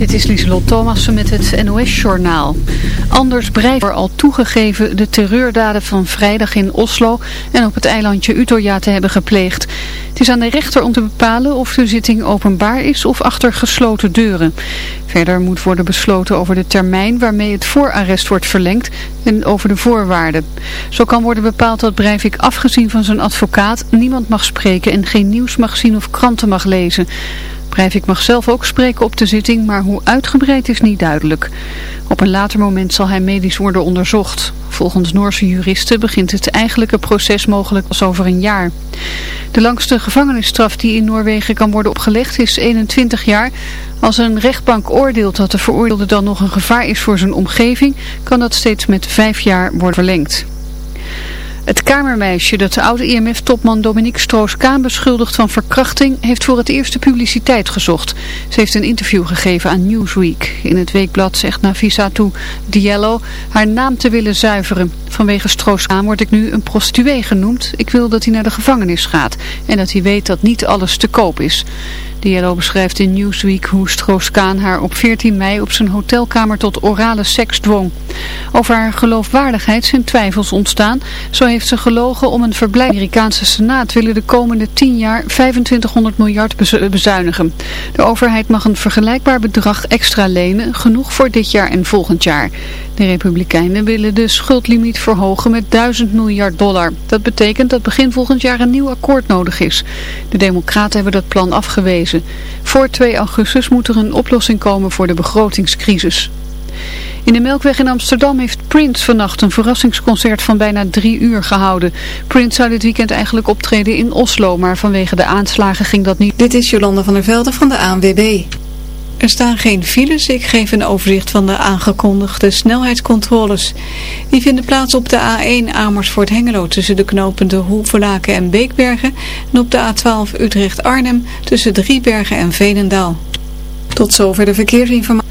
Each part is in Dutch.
Dit is Lieselot Thomassen met het NOS-journaal. Anders Breivik al toegegeven de terreurdaden van vrijdag in Oslo en op het eilandje Utøya te hebben gepleegd. Het is aan de rechter om te bepalen of de zitting openbaar is of achter gesloten deuren. Verder moet worden besloten over de termijn waarmee het voorarrest wordt verlengd en over de voorwaarden. Zo kan worden bepaald dat Breivik afgezien van zijn advocaat niemand mag spreken en geen nieuws mag zien of kranten mag lezen. Breivik mag zelf ook spreken op de zitting, maar hoe uitgebreid is niet duidelijk. Op een later moment zal hij medisch worden onderzocht. Volgens Noorse juristen begint het eigenlijke proces mogelijk pas over een jaar. De langste gevangenisstraf die in Noorwegen kan worden opgelegd is 21 jaar. Als een rechtbank oordeelt dat de veroordeelde dan nog een gevaar is voor zijn omgeving, kan dat steeds met vijf jaar worden verlengd. Het kamermeisje dat de oude IMF-topman Dominique Stroos-Kaan beschuldigt van verkrachting heeft voor het eerst de publiciteit gezocht. Ze heeft een interview gegeven aan Newsweek. In het weekblad zegt Nafissatou Diallo haar naam te willen zuiveren. Vanwege Stroos-Kaan word ik nu een prostituee genoemd. Ik wil dat hij naar de gevangenis gaat en dat hij weet dat niet alles te koop is. Diallo beschrijft in Newsweek hoe Stroos-Kaan haar op 14 mei op zijn hotelkamer tot orale seks dwong. Over haar geloofwaardigheid zijn twijfels ontstaan. Zo heeft ze gelogen om een verblijf. De Amerikaanse Senaat willen de komende 10 jaar 2500 miljard bezuinigen. De overheid mag een vergelijkbaar bedrag extra lenen, genoeg voor dit jaar en volgend jaar. De Republikeinen willen de schuldlimiet verhogen met 1000 miljard dollar. Dat betekent dat begin volgend jaar een nieuw akkoord nodig is. De Democraten hebben dat plan afgewezen. Voor 2 augustus moet er een oplossing komen voor de begrotingscrisis. In de Melkweg in Amsterdam heeft Prince vannacht een verrassingsconcert van bijna drie uur gehouden. Prince zou dit weekend eigenlijk optreden in Oslo, maar vanwege de aanslagen ging dat niet. Dit is Jolanda van der Velde van de ANWB. Er staan geen files. Ik geef een overzicht van de aangekondigde snelheidscontroles. Die vinden plaats op de A1 Amersfoort-Hengelo tussen de knooppunten Hoevelaken en Beekbergen. En op de A12 Utrecht-Arnhem tussen Driebergen en Veenendaal. Tot zover de verkeersinformatie.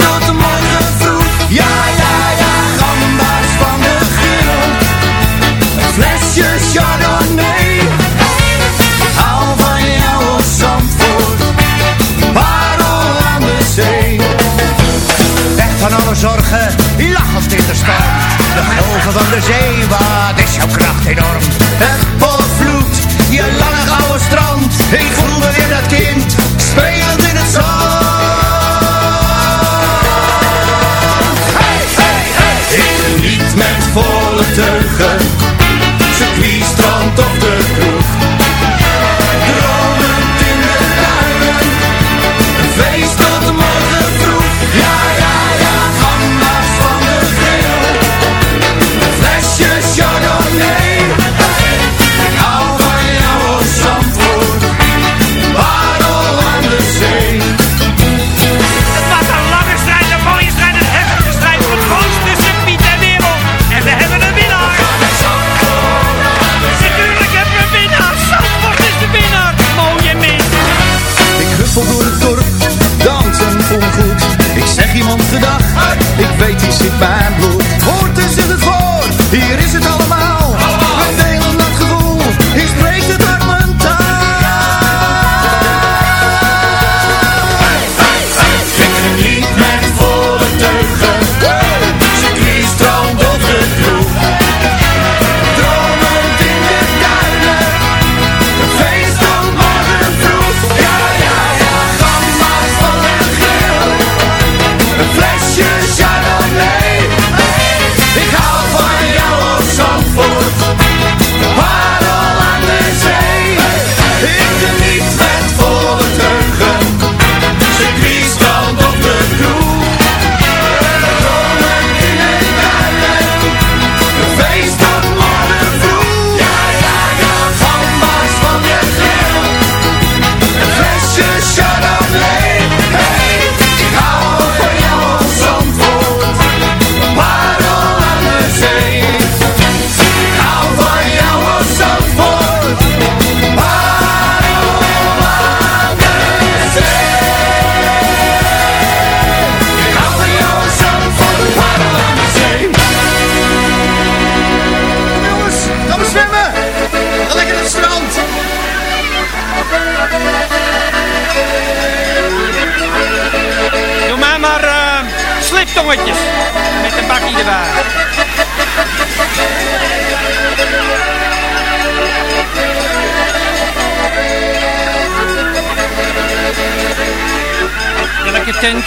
wat is jouw kracht enorm? Het volvloed, je lange gouden strand. Ik voel me weer dat kind, speelend in het zand. Hey, hey, hey! Ik geniet met volle teugen de dag. Ik weet, die zit bij mijn bloed.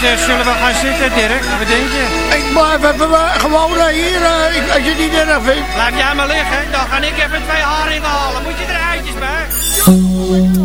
Eh, zullen we gaan zitten, Dirk? Wat denk je? Ik we even gewoon eh, hier, eh, als je het niet erg vindt. Laat jij maar liggen, dan ga ik even twee haringen halen. Moet je er eitjes bij?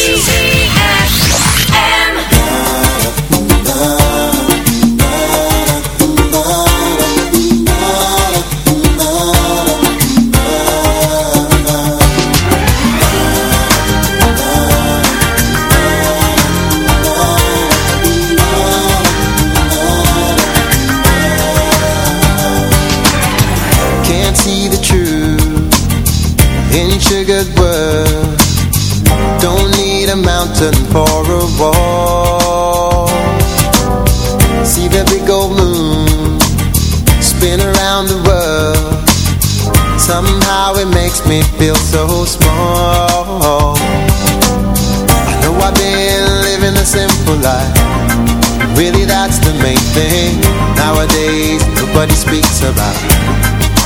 Nobody speaks about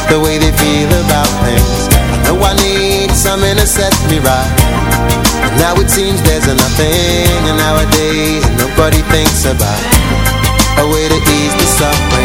the way they feel about things. I know I need something to set me right. But now it seems there's nothing, and nowadays nobody thinks about a way to ease the suffering.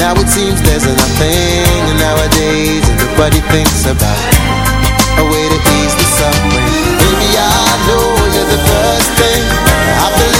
Now it seems there's nothing. And nowadays, nobody thinks about a way to ease the suffering. Baby, I know you're the first thing I believe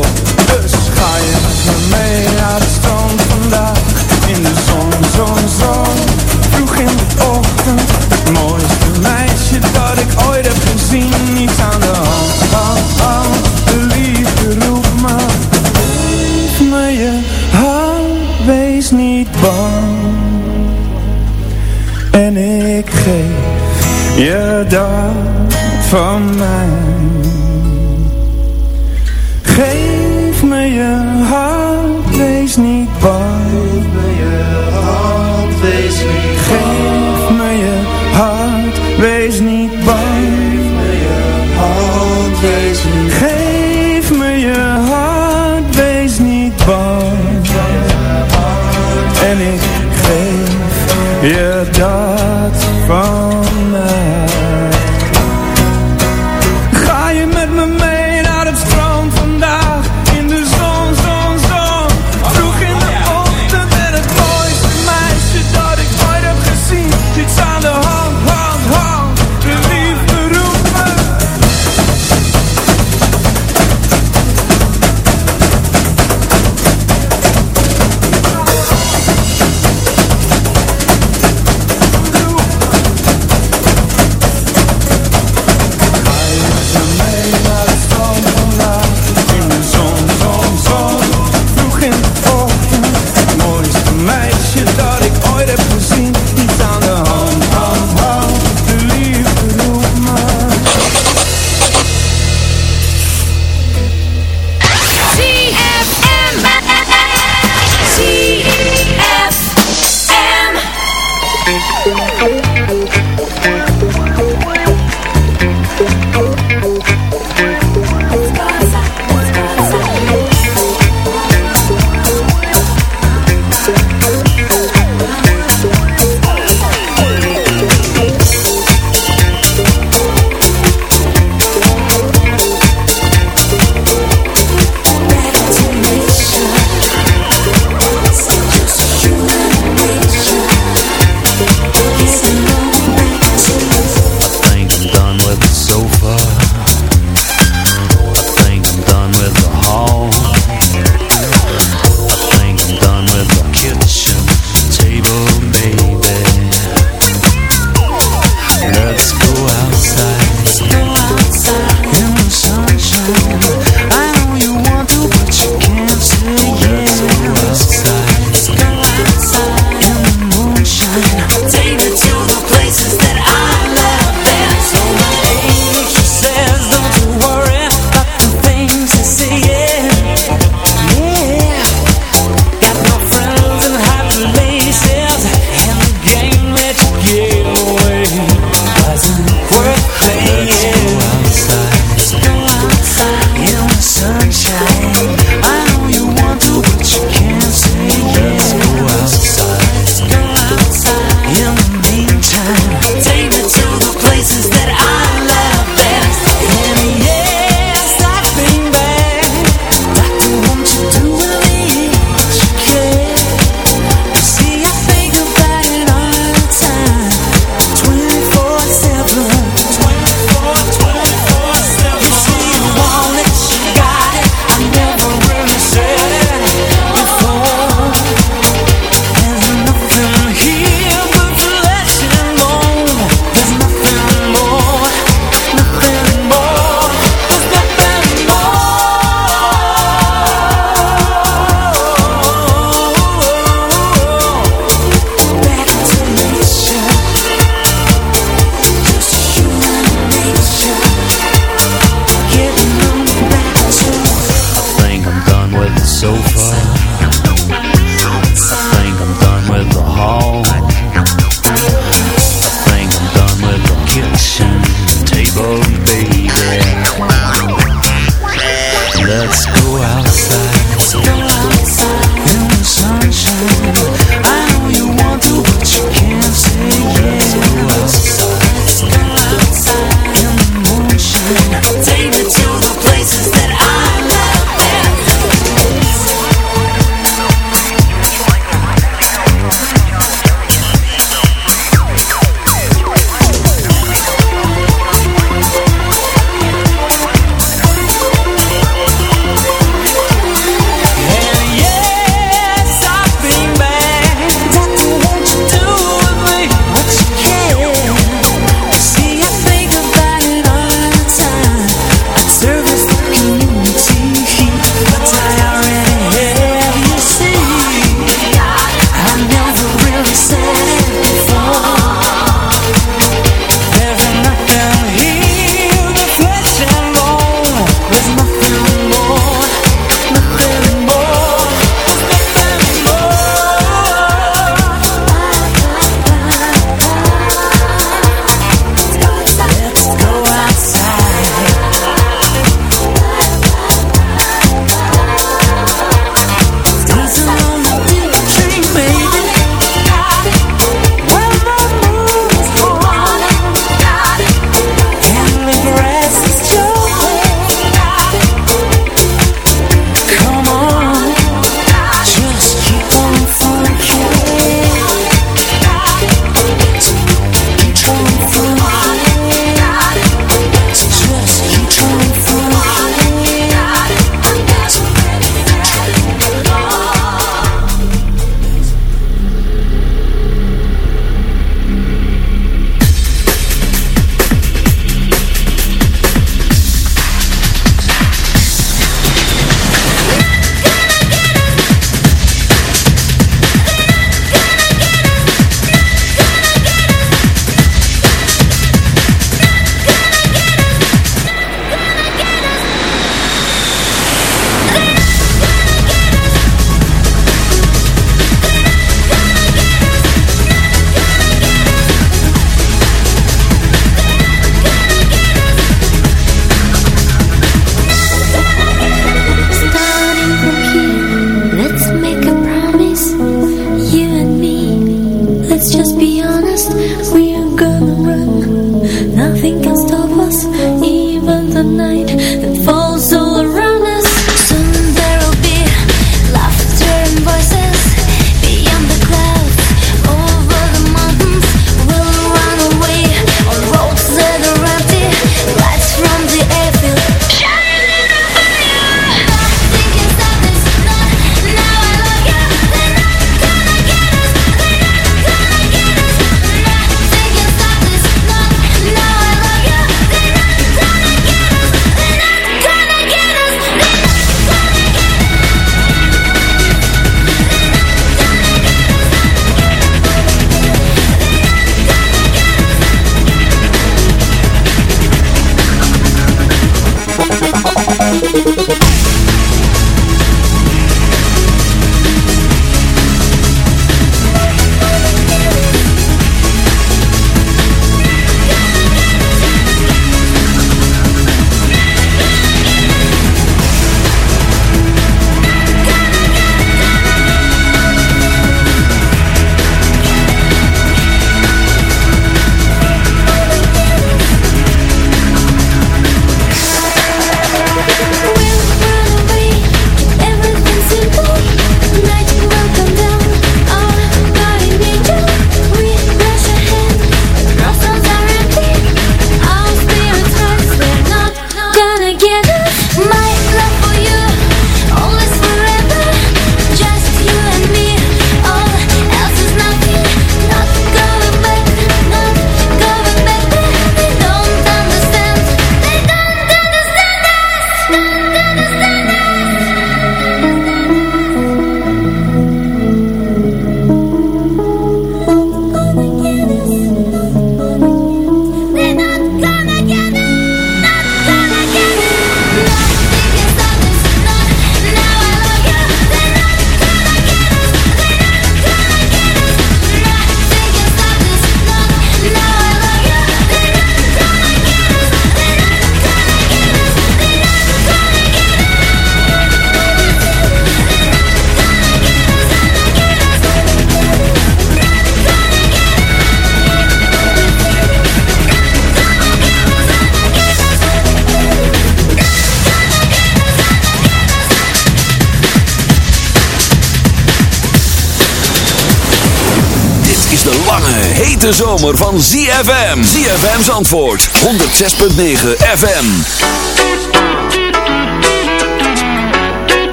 Zandvoort 106.9 FM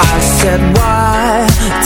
I said